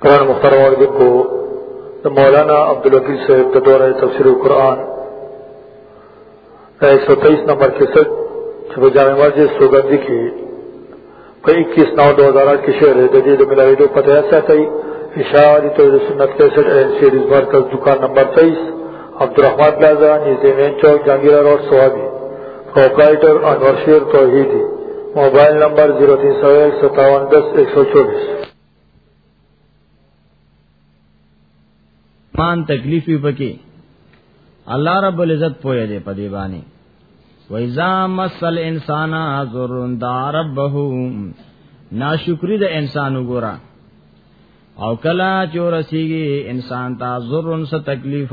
قرآن مختار والدین کو مولانا عبدالوکیل صاحب کا دورہ تفسیر قرآن ایک سو تیئیس نمبر کے سٹ جامع مسجد سوگندی کی په 21 نو 2008 کې شعر د دې د ملاویدو پته یاد ساتئ اشاعتی توحید سنت 63 اینڈ سیریز مرکز دکان نمبر 23 عبدالرحمن پلازا نږدې مین چوک جهانگیر روډ سوابي پرپرایټر انور شیر توحیدی موبایل نمبر 03015710124 مان تکلیف وی پکې الله رب العزت پوهه دې په دې باندې وایذا مسل انسان ذرن داربه ناشکری د انسان وګورا او کلا چور سیږي انسان ته ذرن څه تکلیف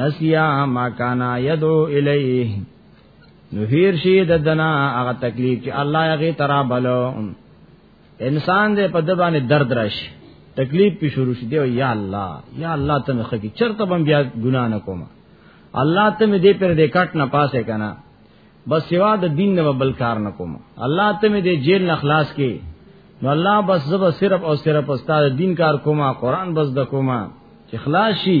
نسیا ما کانا یدو الیه نو هیر شي د دنا هغه تکلیف چې الله هغه ترا بلو انسان دې په د باندې درد راشي تکلیف په شروع شي دی یا الله یا الله ته مخ کی چرته بم بیا ګنا نه کوم الله ته مې دې پر دې کټ نه پاسه کنا بس سوا د دین نه بل کار نه کوم الله ته مې دې جیل نه خلاص کی نو الله بس زب صرف او صرف استاد دین کار کوما قران بس د کوما چې خلاص شي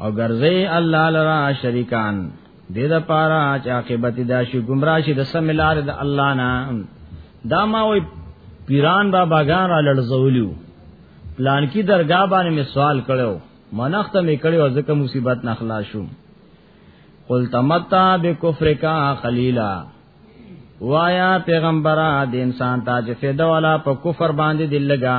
او ګرځي الله لرا شریکان دې د پاره چې عاقبت دا شي گمراه شي د سم لار د الله نه دا ما وي پیران با باغان را لړزولیو پلان کی درگاه باندې می سوال کړو منخت می کړو ځکه مصیبت نه خلاص شوم قل تمتا بکفرکا خلیلا وایا پیغمبره د انسان تاج فدا والا په کفر باندې دل لگا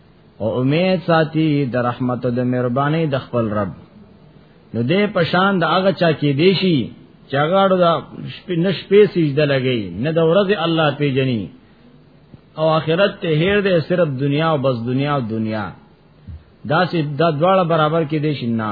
او امید ساتي د رحمت او د مهرباني د خپل رب نو دې پشان د هغه چا کې دی شي چې هغه اړو د شپې نشپې سجده لګي نه د ورځې الله پیجني او آخرت ته هیر دې صرف دنیا او بس دنیا او دنیا دا سي دا دواړه برابر کې دي شي نه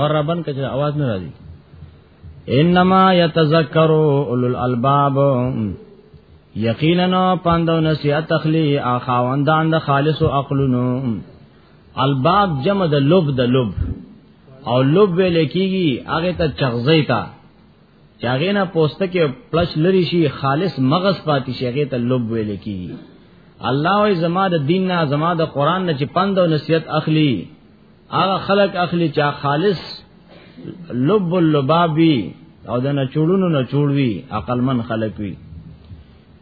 اور ربن کچ आवाज نه راځي انما يتذكر اولو الالباب یقینا پاندو نصیحت تخلی اخاوندان د خالص عقلونو الباب جمع د لب د لب او لب ویل کیږي هغه ته چغزې تا چې هغه نه پوسته کې پلش لري شي خالص مغز پاتې شي هغه ته لوب ویل کیږي الله او زما د دین نه زما د قران نه چې پند او نصیحت اخلي هغه خلق اخلي چې خالص لب اللبابي او د نه چړونو نه چوروي عقل من خلق وي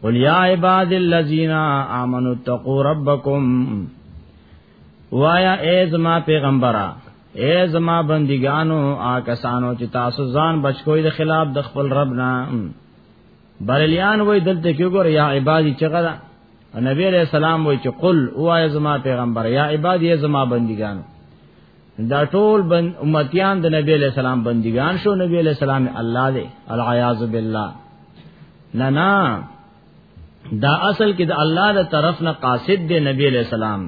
قل یا عباد الذین آمنوا اتقوا ربکم وایا ای زما پیغمبره اے زما بندگانو آکسانو چې تاسو ځان بچکوي د خلاف د خپل رب نه بریلیان وای دلته کې ګور یا عبادی چغه دا نبی علیہ السلام وای چې قل اوای زما پیغمبر یا عبادی زما بندگانو دا ټول بند امتیان د نبی علیہ السلام بندگان شو نبی علیہ السلام الله دې العیاذ بالله نه نه دا اصل کې د الله د طرف نه قاصد دی نبی علیہ السلام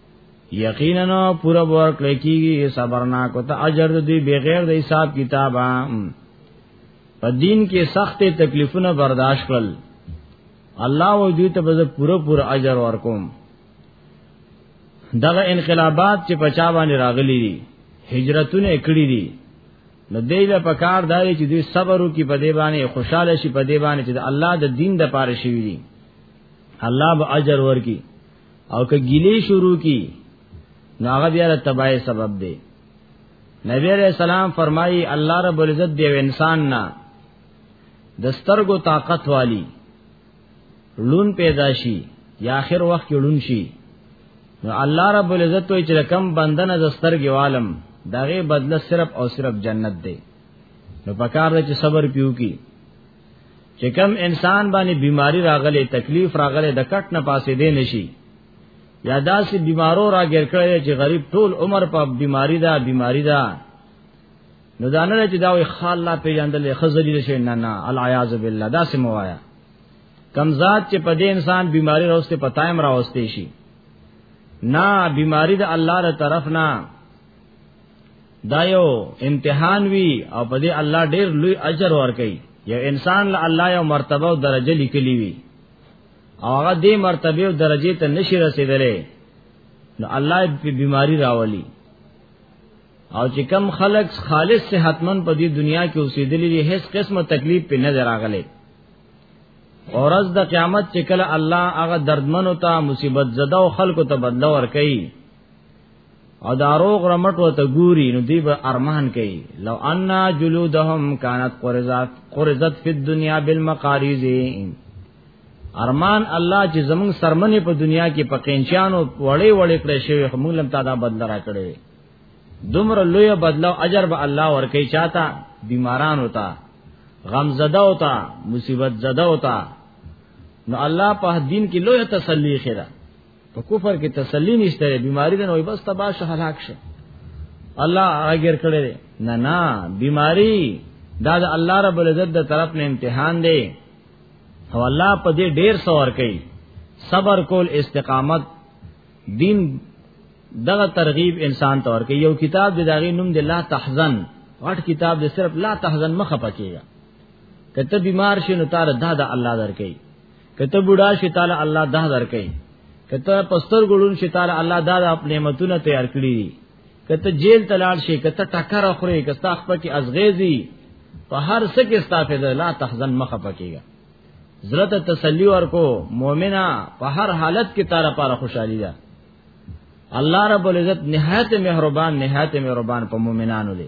یقینا پورا ور کړی کیږي صبرنا کو ته اجر دی بغیر د حساب کتابه په دین کې سخت تکلیفونه برداشت کړل الله و دوی ته به پوره پوره اجر ورکوم دغه انقلابات چې پچا باندې راغلي دي هجرتونه کړی دي نو دی له پکار دی چې دوی صبر وکي په دې باندې خوشاله شي په دې باندې چې الله د دین د پاره شي وي الله به اجر ورکي او که ګیلی شروع کی نو هغه بیا د تباہی سبب دی نبی علیہ السلام فرمایي الله رب العزت دی انسان نه د سترګو طاقت والی لون پیدا شي یا آخر وخت کې لون شي نو الله رب العزت وی چې کم بندنه د سترګې عالم دغه بدله صرف او صرف جنت دی نو پکار دی چې صبر پیو کی چې کم انسان باندې بیماری راغله تکلیف راغله د کټ نه پاسې دی نشي یا داسې بیمارو راګر کړی چې غریب ټول عمر په بیماری دا بیماری دا نو دانه چې دا وي خال لا پیجندل خزلی شي نه نه العیاذ بالله دا سم وایا کم ذات چې په دې انسان بیماری راوسته پتایم راوستي شي نه بیماری د الله تر طرف نه دا یو امتحان وی او په دې الله ډیر لوی اجر ورکړي یو انسان له الله یو مرتبه او درجه لیکلی وی او هغه دې مرتبه او درجه ته نشي رسیدلې نو الله په بیماری راولي او چې کم خلق خالص صحتمن په دې دنیا کې اوسېدلې دي هیڅ قسمه تکلیف په نظر راغلي اورز د قیامت چې کله الله هغه دردمن او ته مصیبت زده او خلکو ته بدلا ور کوي او داروغ رمټ وته ګوري نو دی به ارمان کوي لو ان جلودهم كانت قرزات قرزت فی الدنيا بالمقاريز ارمان الله چې زمون سرمنه په دنیا کې په قینچانو وړې وړې کړې شوی خو موږ لم تا دا بدل را کړې دومره لوی بدلو اجر به الله ورکې چاته بیماران ہوتا غم زده ہوتا مصیبت زده ہوتا نو الله په دین کې لوی تسلی خیره په کفر کې تسلی نشته بیماری ده نو بس تباہ شه هلاک شه الله اگر کړي نه نه بیماری دا د الله رب العزت د طرف نه امتحان دی او الله په دې ډیر سوار کوي صبر کول استقامت دین دغه ترغیب انسان ته ورکي یو کتاب د داغي نوم دی لا تحزن غټ کتاب دی صرف لا تحزن مخه پکېږي کته بیمار شې نو تار دا د الله درکې کته بوډا شي تعالی الله ده درکې کته پستر ګړون شي تعالی الله دا د خپل نعمتونه تیار کړی دي کته جیل تلال شي کته ټکر اخري کته خپل کې ازغېزي په هر څه کې استافه ده لا تحزن مخه پکېږي زرت تسلی ورکو مؤمنا په هر حالت کې تاره پاره خوشحالي ده الله رب العزت نهایت مهربان نهایت مهربان په مؤمنانو دی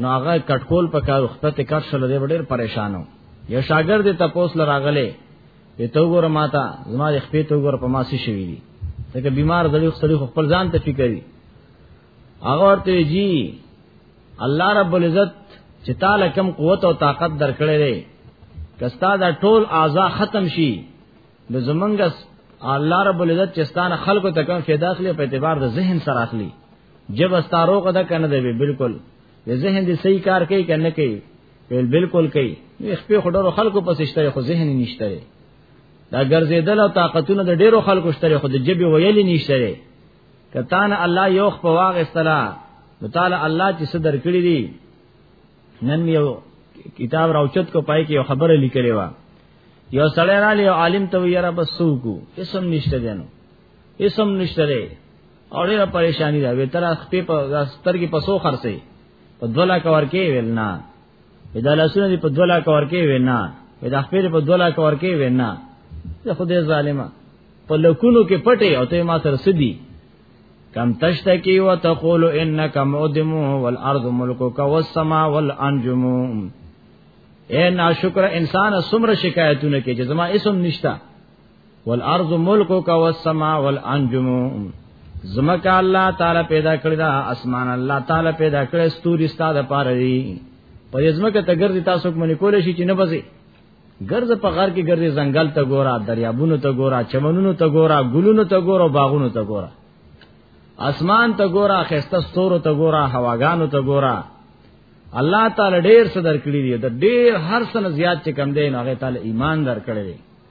نو هغه کټکول په کار وخت ته کټ شل دی ډېر پریشانو یو شاګرد ته پوس لراغله ته تو ګور ماتا زما د خپې تو ګور په ماسي شوی دی ته بیمار زړی خسري خپل ځان ته فکر دی هغه ورته جی الله رب العزت چې تعالی کم قوت او طاقت درکړې دی کستا دا ټول اعضا ختم شي د زمنګس الله رب العزت چې ستانه خلکو ته کوم فیدا اخلي په اعتبار د ذهن سره اخلي جب استارو قدا کنه دی بالکل ذهن دې صحیح کار کوي کنه کوي ویل بالکل کوي نو خپل خډورو خلکو پس شته خو ذهن نشته دا ګرځیدل او طاقتونه د ډیرو خلکو شته خو د جبي ویل نشته کتان الله یو خپل واغ استلا نو تعالی الله چې صدر کړی دی نن یو کتاب راوچت کو پای کې یو خبره لیکلې و یو سړی را لیو عالم ته یاره بس سوکو اسم نشته دینو اسم نشته او ډیره پریشانی ده وتر خپې په سترګې پسو خرسي په دولا کور کې ویل نه ودا لاسونه دې په دولا کور کې ویل نه ودا خپې دې په دولا کور کې ویل نه زه خدای ظالما په لکونو کې پټي او ته ما سره سدي کم تشتکی و تقول انک مودم والارض ملکک والسما والانجم اے ناشکر انسان سمر شکایتونه کې چې زما اسم نشتا والارض ملکک والسما والانجم زمکه الله تعالی پیدا کړی دا اسمان الله تعالی پیدا کړی ستوري ستاده پاره دی په یزمکه ته ګرځي تاسو کوم کول شي چې نه بځي ګرځ په غار کې ګرځي ځنګل ته ګورا دریابونو ته ګورا چمنونو ته ګورا ګلونو ته ګورا باغونو ته ګورا اسمان ته ګورا خسته ستورو ته ګورا هواګانو ته ګورا الله تعالی ډیر څه درکړي دی د ډیر هر څه زیات چې کم دی نو هغه تعالی ایمان درکړي دی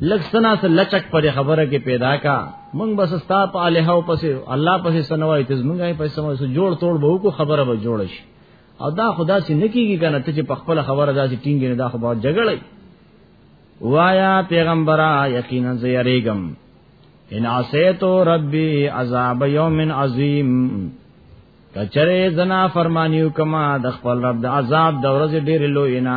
لکسنا سے لچک پر خبره کې پیدا کا مونږ بس ستا په الہ او پس الله پس سنوای ته مونږه یې پیسې مو جوړ توړ به کو خبره به جوړ شي او دا خدا سي نکیږي کنه ته چې په خپل خبره داسې ټینګ نه دا خو به جګړه وایا پیغمبره یقینا زه یریګم ان عصیتو ربی عذاب یوم عظیم کچره زنا فرمانیو کما د خپل رب د عذاب د ورځې ډېر لوی نه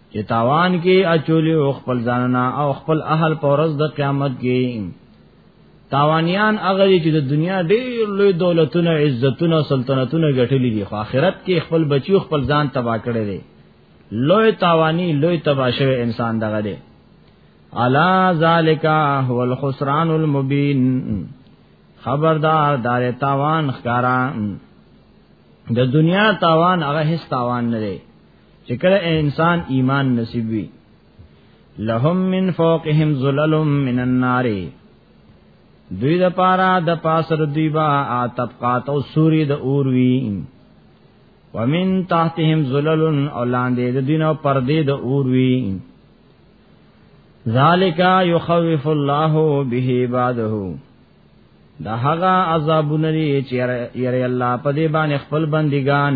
چې تاوان کې اچولې او خپل ځاننا او خپل اهل په ورځ د قیامت کې تاوانیان هغه چې د دنیا ډېر لوی دولتونه عزتونه سلطنتونه ګټلې دي خو آخرت کې خپل بچیو خپل ځان تباہ کړي دي لوی تاوانی لوی تباہ شوی انسان دغه دی الا ذالک هو الخسران المبین خبردار دار تاوان خکارا د دنیا تاوان هغه هیڅ تاوان نه دی چې کله انسان ایمان نصیب وي لهم من فوقهم ظلل من النار دوی د پارا د پاسر دوی با طبقات او سوري د اور وی ومن تحتهم ظلل او لاندې د دینو پردې د اور وی ذالک یخوف الله به عباده دا هغه عذابونه چې یری الله په دې باندې خپل بندگان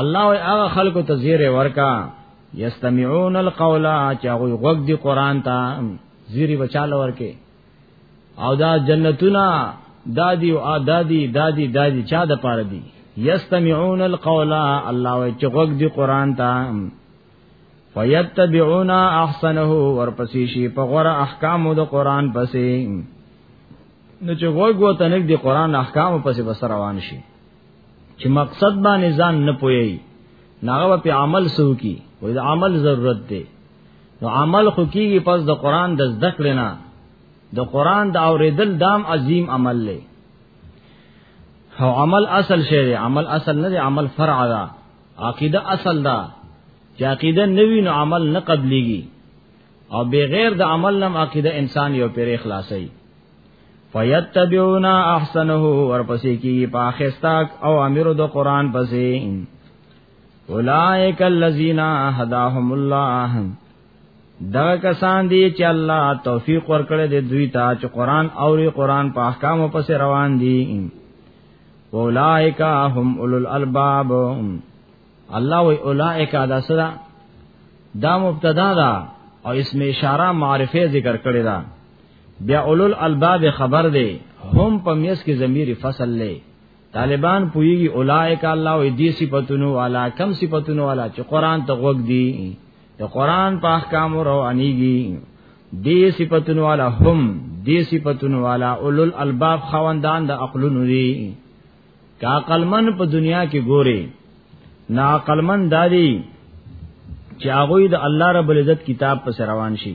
الله او هغه خلکو ته زیره ورکا یستمعون القول چې هغه غوږ دی قران ته زیری بچاله ورکه او دا جنتونه دادی او دادی دادی دادی چا د پاره دی یستمعون القول الله او چې غوږ دی قران ته فیتبعون احسنه ورپسې شي په غره احکام د قران پسې نو چې غوږ وته نګ دی قران احکام پسې بسر روان شي چې مقصد باندې ځان نه پوي ناغه په عمل سو کی وې د عمل ضرورت دی نو عمل خو کیږي پس د قران د زده کړې نه د قران د اوریدل دام عظیم عمل لې او عمل اصل شی دی عمل اصل نه دی عمل فرع ده عقیده اصل ده چې عقیده نوی نو عمل نه قبليږي او بغیر د عمل نم عقیده انسان یو پیر اخلاصي فیتبعون احسنه ورپسې کی په اخستاک او امر د قران پسې اولائک الذین هداهم الله دا کسان دی چې الله توفیق ورکړي د دوی ته چې قران او قران په احکام پسې روان دي اولائک هم اولو الالباب الله وی اولائک دا سره دا مبتدا دا او اسم اشاره معرفه ذکر کړی دا بیا اولل الباب خبر دی هم په میس کې ضمیر فصل لې طالبان پویږي اولائک الله او دې صفاتونو والا کم صفاتونو والا چې قران ته غوږ دی د قران په احکام او روانيږي دې صفاتونو والا هم دې صفاتونو والا اولل الباب خوندان د عقلونو دي کا عقلمن په دنیا کې ګوري نا عقلمن دادی چې هغه د الله رب العزت کتاب پر روان شي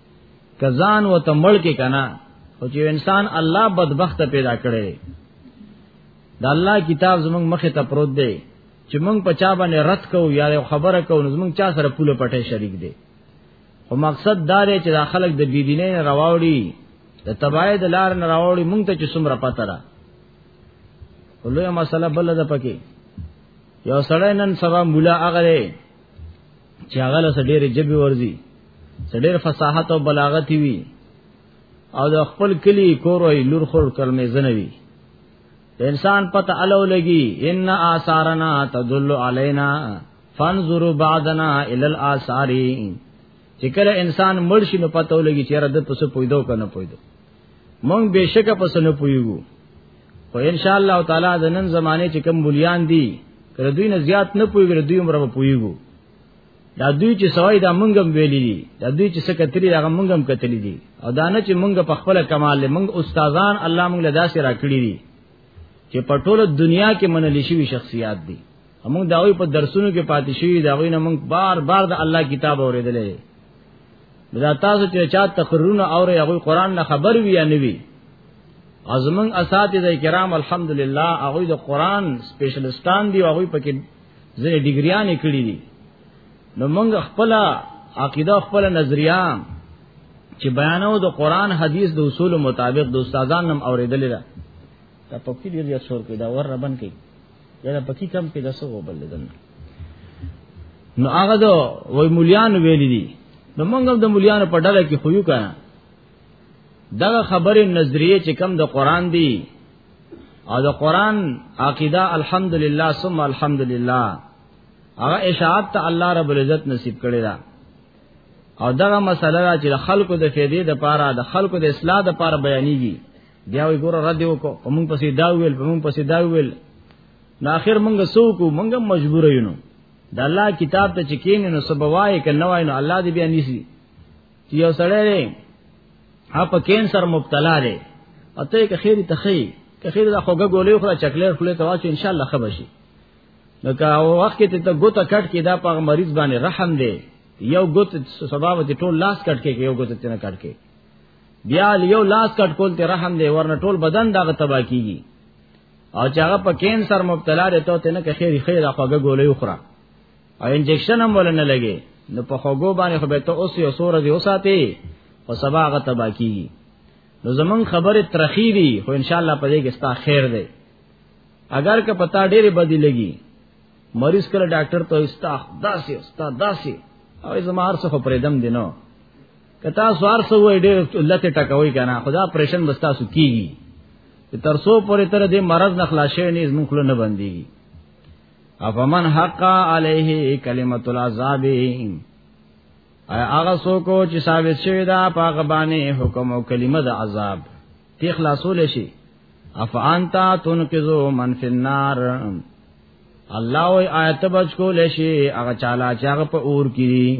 کزان و ته مړ کې کنا او چې انسان الله بدبخت پیدا کړي د الله کتاب زمونږ مخه ته پروت دی چې مونږ په چا باندې رد کو یا خبره کو نو زمونږ چا سره پوله پټه شریک دی او مقصد دا دی چې دا خلک د بيدینې نه راوړي د تبای د لار نه راوړي مونږ ته چې څومره پته را ولوی مسله بل ده پکې یو سړی نن سبا مولا اغره چې هغه له ډېر جبي ورزي ډېر فصاحت او بلاغت وي او د خپل کلی کور او لور خور کلمې زنوي انسان پته الو لګي ان آثارنا تدل علينا فانظر بعدنا الى الاثار چې کله انسان مرشي نو پته ولګي چې رد پس پویدو کنه پویدو مونږ بشکه پس نه پویو خو ان شاء الله تعالی د نن زمانه چې کم بولیان دي کله دوی نه زیات نه پویګره دوی عمر په پویو دا دوی چې سوای دا منګم ویلي دي دا دوی چې سکتري دا منګم کتلې دي او دا نه چې منګ په خپل کمال له منګ استادان الله موږ له داسې راکړي دي چې په ټوله دنیا کې منل شي شخصیات دي موږ دا وی په درسونو کې پاتې شوی دا وی نه موږ بار بار د الله کتاب اورېدلې دا تاسو چې چا تقریرونه او هغه قران نه خبر وی یا نوی ازمن اساتذه کرام الحمدلله هغه د قران سپیشلیستان دی هغه پکې ځنې ډیګریان کړی دي نو موږ خپل عقیده خپل نظریه چې بیانو د قران حدیث د اصول مطابق د استادانو اوریدل ده ته پکې ډیر یې څور کې دا ور ربن کې یاره پکی کم کې داسو وبل دن نو هغه دو وای مولیان ویل دي نو موږ هم د مولیان په ډله کې خو یو کنه دا خبره نظریه چې کم د قران دی او د قران عقیده الحمدلله ثم الحمدلله هغه اشاعت ته الله رب العزت نصیب کړی دا او دغه مسله چې خلکو د فیدې د پاره د خلکو د اصلاح د پاره بیانېږي بیا وی ګوره رد وکړو په مونږ پسې دا ویل په مونږ پسې دا ویل نو اخر مونږ سوکو مونږ مجبور یو نو د الله کتاب ته چکین نو سبوای ک نوای نو الله دې بیا نیسی چې یو سړی دی اپ کینسر مبتلا دی اته که خیر ته خی که خیر دا خوګه ګولې خو چکلر خله ته واچو ان شاء الله خبر شي نو که وخت ته ته ګوت کټ کې دا په مریض باندې رحم دی یو ګوت سبب ته ټول لاس کټ کې یو ګوت ته نه کټ کې بیا یو لاس کټ کول ته رحم دی ورنه ټول بدن دغه تبا کیږي او چې هغه په کینسر مبتلا دی ته نه که خیر خیر خوګه ګولې وخوره او انجکشن هم ولنه لګي نو په خوګو باندې خو به ته اوس یو سور دی اوساته او سبا هغه تبا کیږي نو زمون خبره ترخی دی خو ان شاء الله پدې کې ستا خیر دی اگر که پتا ډېری بدی لګي مریض کله ډاکټر ته استاخ داسې استاد داسې او زما هر څه خو پرېدم دینو کتا سوار سو وای ډېر لته ټکوي کنه خدا پرشن بستا سو کیږي تر سو پورې تر دې مرض نه خلاص شي نه زموږ له نه بنديږي افمن حق علیه کلمۃ العذاب اي هغه سو کو چې ثابت شوی دا پاغه باندې حکم او کلمه د عذاب تی خلاصول شي افانتا تنقذو من فی النار الله او آیت بچ کول شي هغه چاله چې هغه په اور کې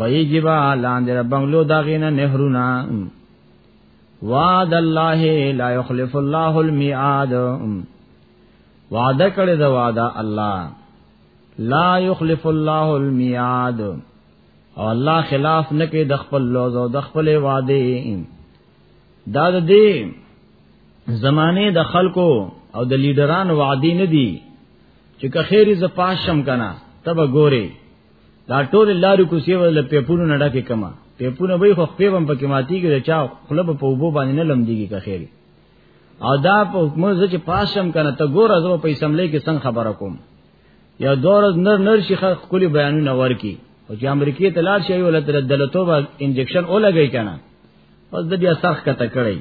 بای جبا لاندې بنگلو داغینه نهرونا وعد الله لا يخلف الله الميعاد وعده کړی دا وعده الله لا يخلف الله الميعاد او الله خلاف نه کوي د خپل لوز او د خپل وعده دا د دې زمانه د خلکو او د لیډران وعده نه دي چې که خیر ز پاشم کنا تب ګوري دا ټول لارو کوسي ول پیپونو نډا کې کما پیپونه به خو خپې بم پکې ماتي کې چا خلب په وبو باندې نه لمديږي که خیری او دا په حکومت چې پاسم کنه ته ګور ازو په اسمبلی کې څنګه خبره کوم یا دور نر نر شي خلک کلی بیانونه ورکی او چې امریکای ته لاړ شي ولته دلتو با انجکشن او لګی کنه پس د بیا سخت کته کړی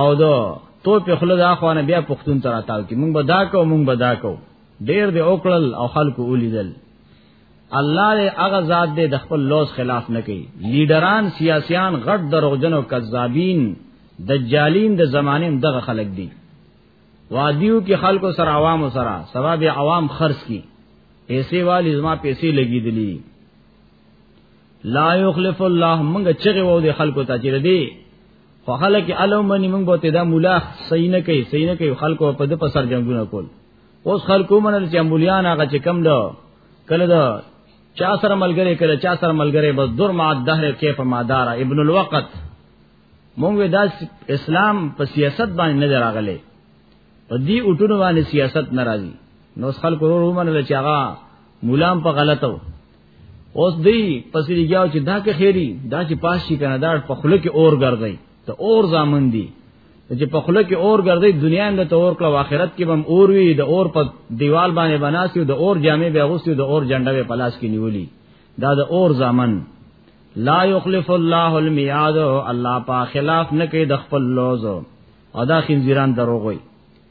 او دو تو په خله دا خوانه بیا پښتون تر اتاو کی مونږ بدا کو مونږ بدا کو ډیر دی اوکړل او خلکو ولیدل الله دې هغه ذات دې د خپل لوز خلاف نه کوي لیډران سیاسيان غټ دروغجن او کذابین دجالین د زمانه دغه خلک دي وادیو کې خلکو سره عوام سره سبب عوام خرج کی پیسې والی زما پیسې لګیدلی لا یخلف الله موږ چغه وو د خلکو ته چې دی خو خلک الو منی موږ بوته دا مولا صحیح نه کوي صحیح نه کوي خلکو په د پسر جنگونه کول اوس خلکو منل چې امبولیان هغه چې کم ده کله ده چا سره ملګری کله چا سره ملګری بس دور ما دهر کې په مادار ابن الوقت مونږ دا اسلام په سیاست باندې نه دراغله په دې اټونو باندې سیاست ناراضي نو خلکو ورو منل چې هغه مولام په غلطو اوس دی پسې لګیاو چې دا که خیری دا چې پاس شي کنه دا په خله کې اور ګرځي ته اور ځامن دی چې په خله کې اور ګرځي دنیا هم ته اور کړه آخرت کې هم اور وی د اور په دیوال باندې بناسي د اور جامې به غوسي د اور جنډه به پلاس کې نیولی دا د اور ځامن لا یخلف الله المیاد الله په خلاف نه کوي د خپل لوز او دا خنزیران دروغ وي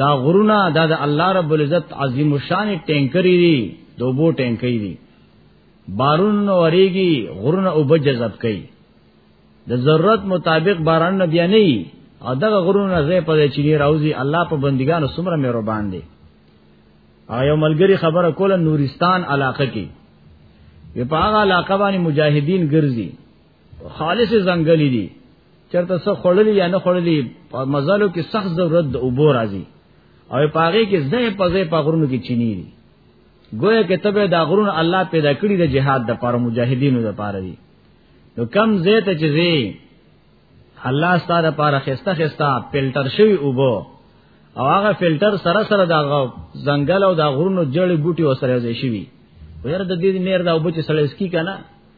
دا غرونه دا د الله رب العزت عظیم الشان ټینکری دي دوبو ټینکری دي بارون نو وریږي غرونه او بجذب کوي د ضرورت مطابق باران نه بیا نه او دغه غرونه زې په دې چینه راوځي الله په بندګانو سمره مې ربان دي او یو ملګری خبره کوله نورستان علاقه کې په هغه علاقه باندې مجاهدین ګرځي خالص زنګلی دي چرته څه خړلې یا نه خړلې په مزالو کې سخت ضرورت د اوبو راځي او پاغه کې زه په زه په غرونو کې چینی دي گویا کې تبه دا غرونه الله پیدا کړی د جهاد د پاره مجاهدینو د پاره دي نو کم زیت چې زی الله ستاره پاره خسته خسته فلټر شوی اوبو او هغه فلټر سره سره دا ځنګل او دا غرونو جړې بوټي وسره ځای شوی وير د دې نیر دا اوبو چې سړی سکی کنه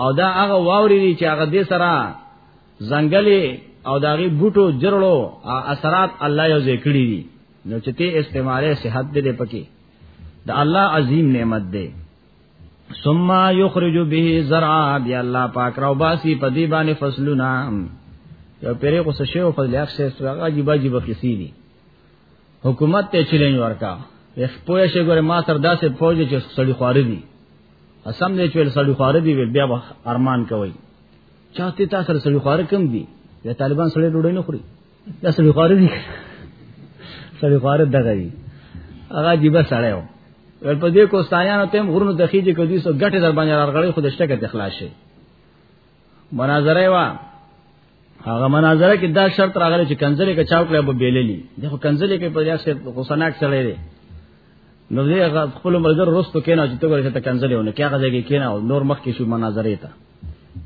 او دا هغه واوري دي چې هغه دې سره ځنګلې او داغي بوټو جرړو اثرات الله یو ذکر دي نو چې ته استعماله صحت دې پکې دا الله عظیم نعمت دی ثم یخرج به زرعا بیا الله پاک راو باسی په دې باندې فصلونه یو پیرې کو سشیو فضل اخ سه عجیب عجیب قصې دي حکومت ته چیلنج ورکا یخ پوه شي ګوره ما سره داسې فوج چې سړی خواري دي اسم دې چې سړی خواري دي بیا به ارمان کوي چاته تاسو سره سړی خواري کم دي یا طالبان سړی ډوډۍ نه خوري دا سړی خواري دي سړی خواري دغه دي هغه دی به سړی و ول په دې کوستایانو تم غرونو دخیږي کدي سو ګټه در باندې راغړې خودشته کې تخلاص شي مناظره وا هغه مناظره کې دا شرط راغلی چې کنځلې کې چاو کړې به بیللی دغه کنځلې کې په یاد سره غوسناک سره دی نو دې هغه خپل ملګر رستو کینا چې ته ورته ته کنځلې ونه کیغه ځای کینا او نور مخ کې شو مناظره ته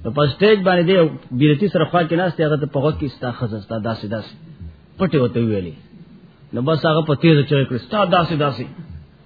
نو په سټیج باندې دې بیرتی سره خوا کې ناشته هغه ته په وخت کې ستا خزه ستا داسې داسې پټه وته ویلې نو بس هغه په تیز چوي کړ ستا داسې داسې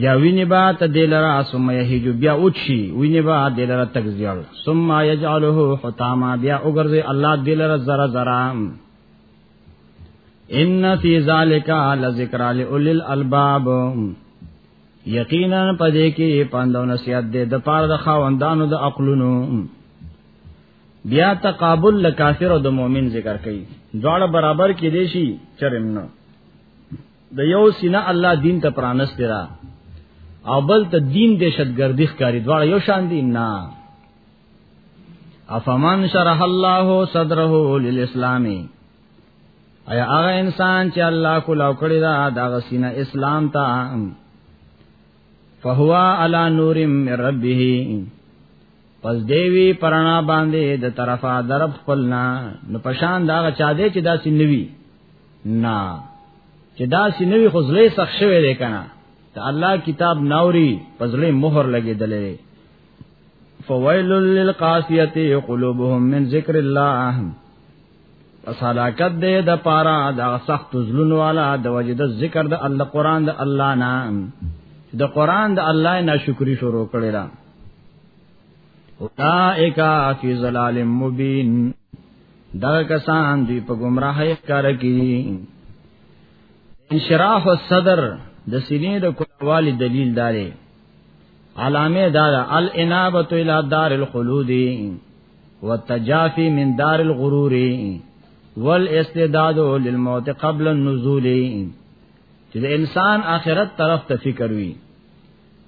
بیا ویني با ته دلرا ثم یهج بیا اوچی ویني با دلرا تکزیل ثم یجعله حطاما بیا وګرځي الله دلرا زرا زرا ان فی ذالک لذکر لأولی الالباب یقینا پدې کې پندو نصیحت دې د پاره د خاوندانو د عقلونو بیا تقابل لکافر او د مؤمن ذکر کړي دواړه برابر کې دي شي چرمنه د یو سینه الله دین ته پرانست را او بل ته دین دهشتګردی ښکاری دواړه یو شان دي نه افمن شرح الله صدره للاسلام ایا هغه انسان چې الله کو لو کړی دا دغه سینه اسلام ته فهو علی نور من ربه پس دیوی پرانا باندې د طرفا درب خپلنا نو پشان دا چا دې چې دا سینوي نه چې دا سینوي خو زلې سخت شوی دی کنه ته الله کتاب ناوري پزلې مہر لګېدلې فویل للقاسیه قلوبهم من ذکر الله اسالاکت دې د پارا دا سخت زلون والا د وجد ذکر د الله قران د الله نه د قران د الله نه شکرې شروع کړې را اولائک فی ظلال مبین دا کسان دی په گمراهی ښکار کی انشراح الصدر د سینې د کوالي دلیل داري علامه دار الانابه الى دار الخلود والتجافي من دار الغرور والاستعداد للموت قبل النزول چې د انسان آخرت طرف ته فکر وي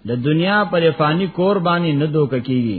د دنیا پر فانی کور باندې نه دوک کیږي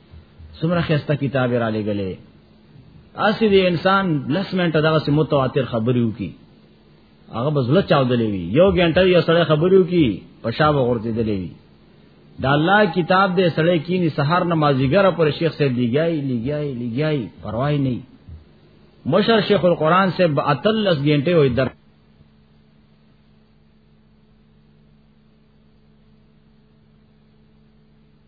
سمره خسته کتاب را لګلې اسی دی انسان لس منټه دغه سم متواتر خبرې وکي هغه بزله چاودلې وي یو غنټه یو سړی خبرې وکي پښاب غورځې دلې وي دا الله کتاب دې سړی کینی سحر نمازګر پر شیخ صاحب دیګای لګیای لګیای پروايي نه مشر شیخ القران سے 38 غنټه وې در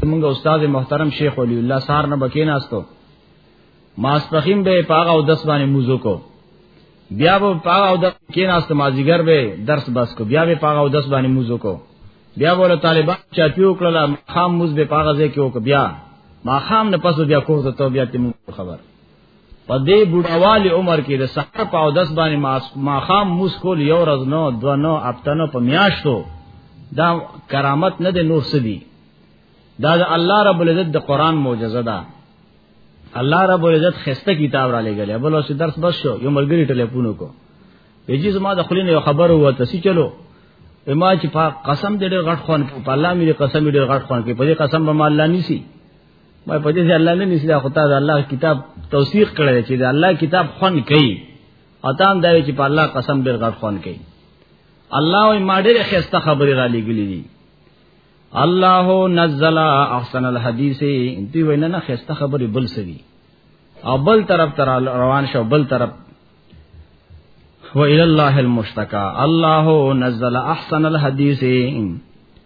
زمونږ استاد محترم شیخ ولی الله سار نه بکې ناستو ماسپخیم به پاغه او دس باندې موزو کو بیا به پاغه او دس کې ناست مازیګر به درس بس کو بیا به پاغه او دس باندې موزو کو بیا ولا طالبان چا پیو کړل خام موز به پاغه ځای کې وک بیا ما خام نه پسو بیا کوه ته بیا تیم خبر په دې بډاوالي عمر کې د سحر په او دس باندې ماخام مسکول یو ورځ نو دو نو اپتنو په میاشتو دا کرامت نه دی نور سدي دا د الله رب العزت د قران معجزه ده الله رب العزت خسته کتاب را لګل بل اوس درس بس شو یو ملګری ټلیفون کو یجی زما د خلینو یو خبر وو تاسو چلو اما چې په قسم دې ډېر غټ خوان په الله مې قسم دې ډېر غټ خوان کې په دې قسم به مال لانی سي ما په دې الله نه نشي دا خو تا د الله کتاب توثیق کړی چې د الله کتاب خون کوي او تام دا چې په الله قسم ډېر غټ خون کوي الله او ما ډېر خسته خبرې را لګلې دي الله نزل احسن الحديث دی وینا نه خسته خبرې بل سوي او بل طرف تر روان شو بل طرف و الى الله المشتكى الله نزل احسن الحديث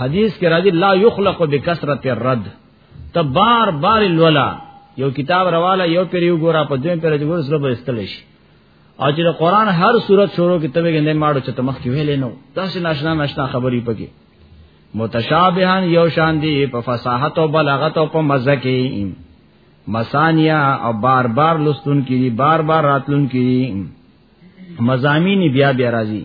حدیث کې راځي لا یخلق بکثرت الرد ته بار بار لولا یو کتاب رواله یو پر یو ګورا په دویم پر جوړ سره به استل شي او چې د قران هر صورت شروع کې تبه ګندې ماړو چې تمخ کې ویلې نو تاسو ناشنا ناشنا خبرې پکې متشابهان یو شان دي په فصاحت او بلاغت او په مزه کې مسانیا او بار بار لستون کې بار بار راتلون کې مزامین بیا بیا راځي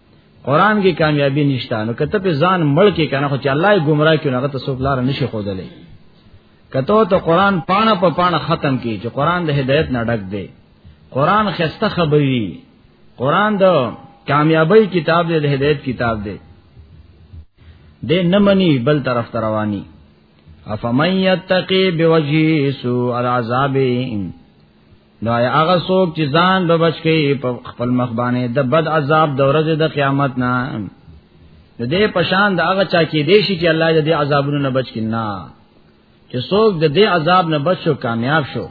قران کې کامیابی نشته نو کته په ځان مړ کې کنه خو چې الله یې گمراه کړي هغه ته څوک لار نشي خودلې کته ته قران پاڼه په پاڼه ختم کی چې قران د هدایت نه ډک دی قران خسته خبري قران د کامیابی کتاب دی د هدایت کتاب دی د نه منی بل طرف ته رواني افمن یتقی بوجهی سوء العذاب نو یا هغه څوک چې ځان به بچ کی په خپل مخ باندې د بد عذاب د ورځې د قیامت نه د دې پشان د هغه چا کې دیشي چې الله دې عذابونو نه بچ کینا چې څوک د دې عذاب نه بچ شو کامیاب شو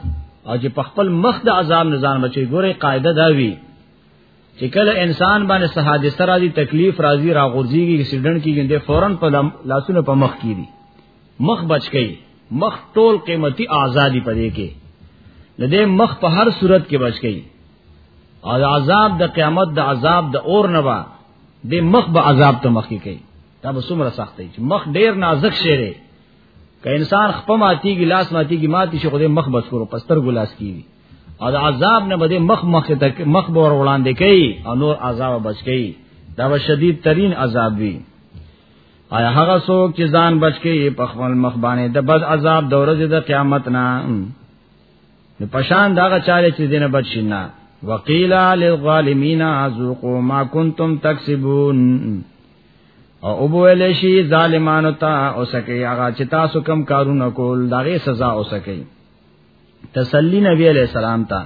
او چې په خپل مخ د عذاب نه ځان بچي ګوره قاعده دا وی چې کله انسان باندې سحادثه راځي تکلیف راځي راغورځيږي اکسیډنټ کیږي د فورن په لاسونو په مخ کیږي مخ بچ کئ مخ ټول قیمتي آزادی پدې کې د دې مخ په هر صورت کې بچ کئ او عذاب د قیامت د عذاب د اور نه با د مخ به عذاب ته مخ کې کئ دا به څومره سخت دی چې مخ ډیر نازک شی دی که انسان خپل ماتي ګلاس ماتي ګي ماتي شي خو دې مخ بچ کړو پستر ګلاس کیږي او د عذاب نه بده مخ مخ تک مخ بور وړاندې کوي او نور عذاب بچ کوي دا به شدید ترین عذاب وي آیا هغه څوک چې ځان بچ کې په خپل مخ باندې د بد عذاب د ورځې د قیامت نه نو پشان داغه چاره چې دینه بچ شینا وقیلا للظالمین ذوقوا ما کنتم تکسبون او وبویل شي ظالمانو ته او سکه هغه چې تاسو کم کارونه کول دغه سزا او سکه تسلی نبی علیہ السلام ته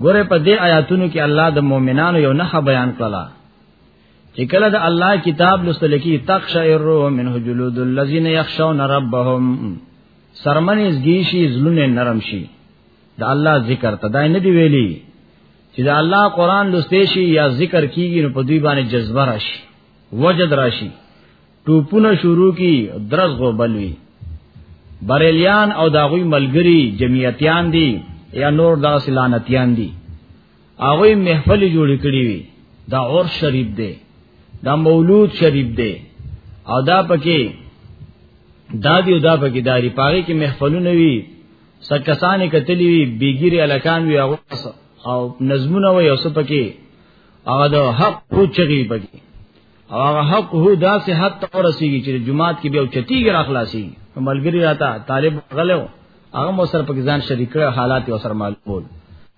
ګوره په دې آیاتونو کې الله د مؤمنانو یو نه بیان کړلا چې کله د الله کتاب لوستل کی تخشعر منه جلود الذين يخشون ربهم سرمنز گیشی زلونه نرم شي د الله ذکر تدای نه دی ویلی چې د الله قران لوستې شي یا ذکر کیږي نو په دوی باندې جذبه راشي وجد راشي ټوپونه شروع کی درز غو بلوي بریلیان او داغوی ملګری جمعیتیان دي یا نور دا سلانتیان دي هغه محفل جوړ کړی وی دا اور شریف دی دا مولود شریف دی او دا پکې دا دی او دا پکې داری پاره کې محفلونه وی سکسانې کتلی وی بیګری الکان وی او نظمونه وی او سپکې هغه د حق پوچګي پکې او هغه حق هو دا سه حد ته ورسیږي چې جمعات کې بیا چتیږي راخلاصي ملګری راته طالب غلو هغه مو سره پکې ځان شریک کړ حالات یې سره معلومول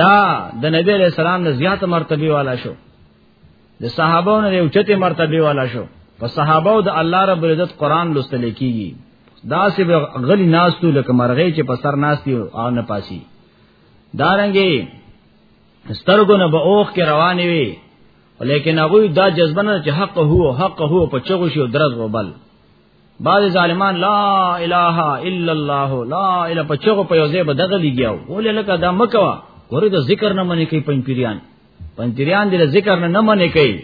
دا د نبی علیہ السلام نه زیاته مرتبه والا شو د صحابو نه اوچته مرتبه والا شو په صحابو د الله رب العزت قران لوستل کیږي دا سه غلی ناستو لکه مرغې چې په سر ناشتي او نه پاسي دارنګي سترګو نه به اوخ کې روانې وي لیکن هغه دا جذبه نه چې حق هو حق هو په چغو شو درز وبل بعض ظالمان لا اله الا الله لا اله په چغو په یوځای به دغه لګیاو ولې لکه دا مکوا ګوره د ذکر نه منې کوي پنځپیریان پنځپیریان د ذکر نه نه منې کوي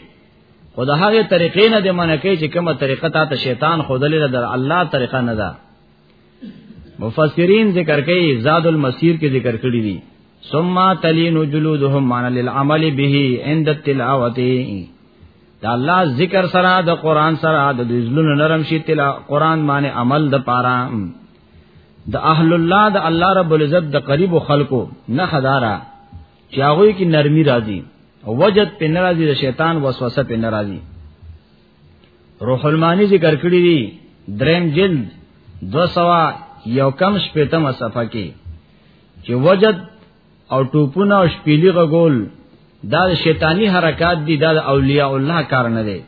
خو د هغه طریقې نه د منې کوي چې کومه طریقه تا ته شیطان خودلې ده الله طریقه نه ده مفسرین ذکر کوي زاد المسیر کې ذکر کړی دي ثم تلین جلودهم عن العمل به عند التلاوه دا الله ذکر سره د قران سره د ذلون نرم شي تلا قران باندې عمل د پاره د اهل الله د الله رب العزت د قریب خلکو نه خدارا چاغوي کی نرمي راځي او وجد په ناراضي د شیطان وسوسه په ناراضي روح المانی ذکر کړی دی دریم جلد دو سوا یو کم شپیتم صفحه کې چې وجد او ټوپونه او شپېلی غول دا شیطانی حرکات دي دا اولیاء الله کار نه دی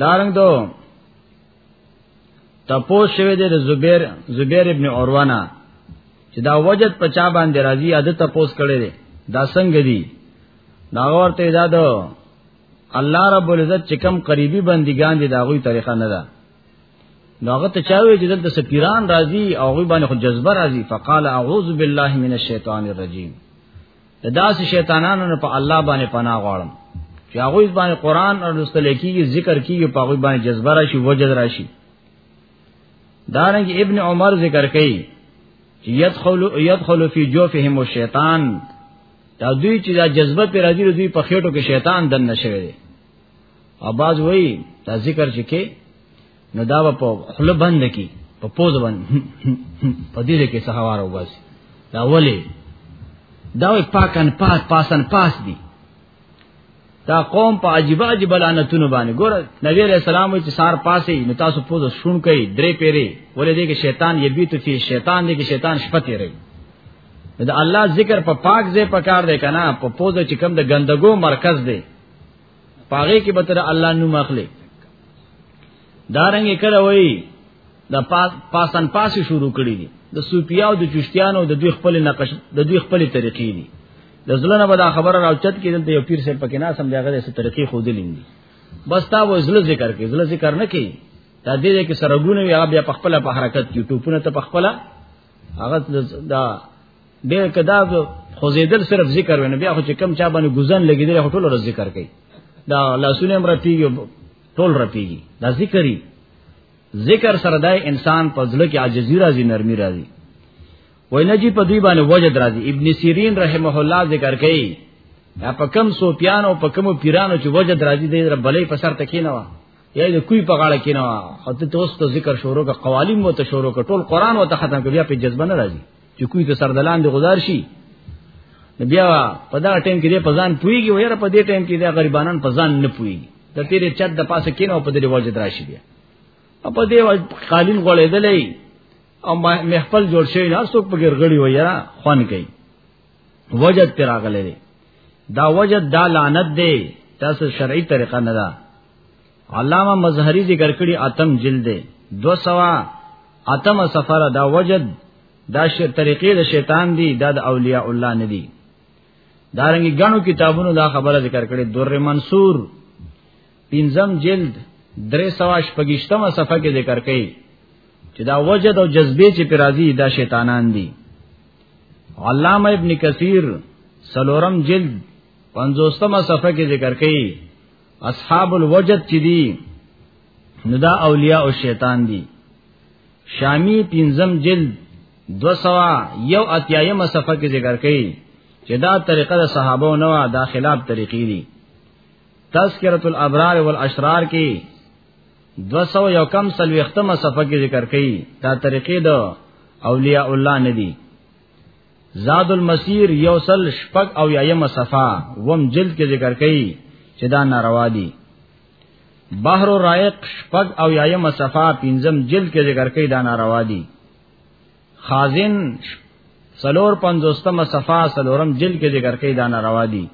دارنګ دو تپو شوی دی زبیر زبیر ابن اوروانه چې دا وجد پچا باندې راځي اده تپوس کړي دی دا څنګه دی دا ورته دا دو الله رب العزت چې کم قریبي بندګان دي دا غوي طریقه نه ده نو هغه ته چاوي چې دلته سپیران راځي او غوی باندې خو جذبه راځي فقال اعوذ بالله من الشیطان الرجیم دا داسې شیطانانو نه په الله باندې پناه غواړم چې هغه باندې قران او رسول کیږي ذکر کیږي په هغه باندې جذبه راشي وجد راشي دارنګ ابن عمر ذکر کوي چې يدخل يدخل فی جوفهم الشیطان دا دوی چې دا جذبه پر راځي دوی په خېټو کې شیطان دن نشوي اباز وای دا ذکر چې کې نو دا په خله بند کی په پوز باندې په دې کې سهوار وباس دا ولی دا وای پاکن پاس پاسن پاس دی دا قوم په عجیب عجیب لعنتونه باندې ګور نبی علیہ السلام چې سار پاسې نو تاسو پوز شون کوي درې پیری ولې دې کې شیطان یې بیت فی شیطان دې کې شیطان شپه تیری دا الله ذکر په پاک ځای پکار دی کنه په پوز چې کم د ګندګو مرکز دی پاغه کې به تر الله نوم اخلي دارنګ کړه وای د پاس پاسن پاسي شروع کړی دي د سوپیاو د چشتیانو د دوی خپل نقش د دوی خپل طریقې دي د زلنه به دا خبره راوچت کې دلته یو پیر سره پکې نه سم دغه سره طریقې خو دلین دي بس تا و زله ذکر کې زله ذکر نه کوي دا دې کې سرګونه وي هغه بیا په خپل په حرکت کې ټوپونه ته په خپل هغه دا به کدا خوزیدل صرف ذکر ونه بیا خو چې کم چا باندې گزن لګیدل خو ټول ورځ ذکر کوي دا لاسونه هم رپیږي ټول رپیږي دا ذکرې ذکر سره دای انسان په ځل کې عاجزی راځي نرمي راځي وای نجی په دوی باندې وجد راځي ابن سیرین رحمه الله ذکر کوي دا په کم سو پیانو په کم پیرانو چې وجد راځي د رب بلې په سر تکینه وا یا د کوی په غاړه کینه وا او ته اوس ته ذکر شروع کا قوالی مو ته شروع کا ټول قران وو ته ختم کړ بیا په جذبه نه راځي چې کوی ته سردلان دی گزار شي بیا په دا ټیم کې دې پزان پويږي ويره په دې ټیم کې دې غریبانان پزان نه پويږي د تیرې چت د پاسه کین او په دې وجه دراشي بیا په دې قالین غړېدلې او محفل جوړ شوی نه څوک په ګرغړی ويره خوان کوي وجد پر راغلې دا وجد دا لعنت دی تاسو شرعي طریقه نه ده علامه مظهری ذکر کړی اتم جلد 200 اتم سفر دا وجد دا شر طریقې د شیطان دی دا د اولیاء الله نه دی دارنګي غنو کتابونو دا خبره ذکر کړي در منصور پنځم جلد درې سواش پګشتمه صفحه کې ذکر کړي چې دا وجد او جذبه چې پرازي دا شیطانان دي علامه ابن کثیر سلورم جلد پنځوستمه صفحه کې ذکر کړي اصحاب الوجد چې دي نو دا اولیاء او شیطان دي شامی پنځم جلد 201 اتیایم صفحه کې ذکر کړي چې دا طریقه د صحابه نو دا خلاف طریقې دي تذکرۃ الابرار والاشرار کې 201 کم سلوختمه صفحه کې ذکر کړي دا طریقې د اولیاء الله نه دي زاد المسیر یوصل شپق او یایم صفا وم جلد کې ذکر کړي چې دا ناروا دي بحر الرائق شپق او یایم صفا پنځم جلد کې ذکر کړي دا ناروا دي خازن سلور پنځوستم صفا سلورم جلد کې ذکر کړي دا ناروا دي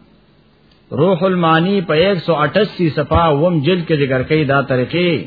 روح المانی په 188 صفا وم جلد کې ذکر کړي دا طریقې